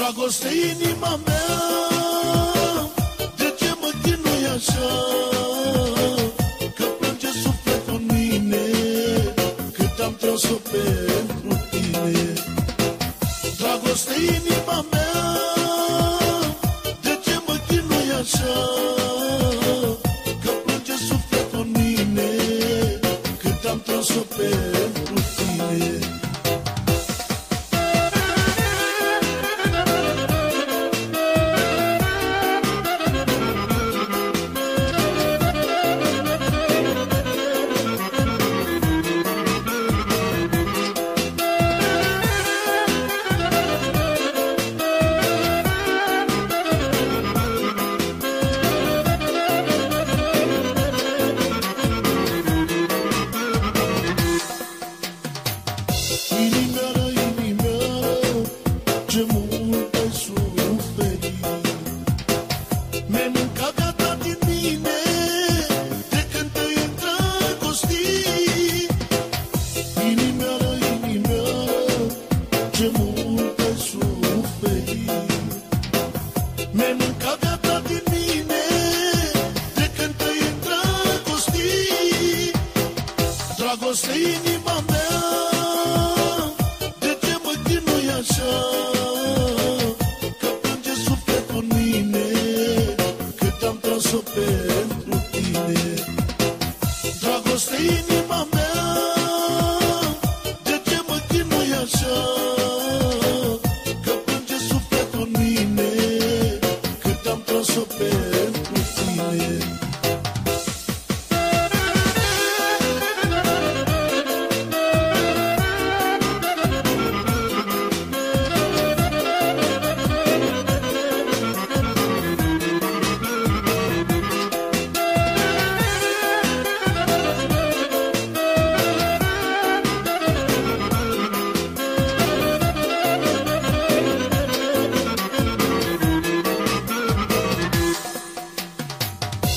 Dragoste inima mea. De ce mă chinui așa? Că plânge sufletul în mine Cât am tras-o pentru tine. Dragoste inima Dragoste inima mea De ce mă chinui așa am tras-o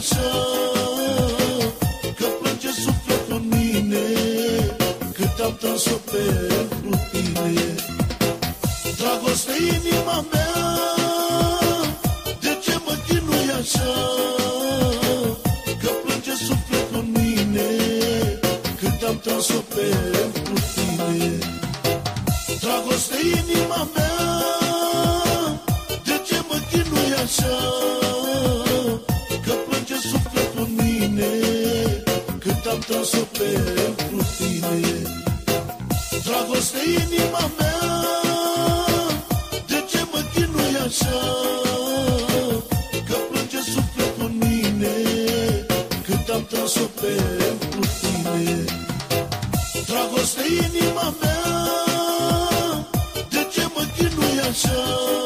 așa Că plânge sufletul în mine Cât am tras-o pentru tine. Dragoste inima mea De ce mă chinui așa Că plânge sufletul în mine Cât am tras-o pentru tine. Dragoste inima mea De ce mă chinui așa pentru tine Dragoste inima mea De ce mă chinui așa? Că plânge sufletul în mine Cât am tras-o pentru tine. Dragoste inima mea De ce mă chinui așa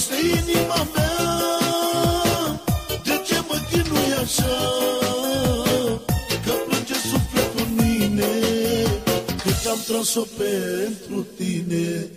Dragoste inima mea De ce mă chinui așa? Că plânge sufletul în mine Cât am tras-o pentru tine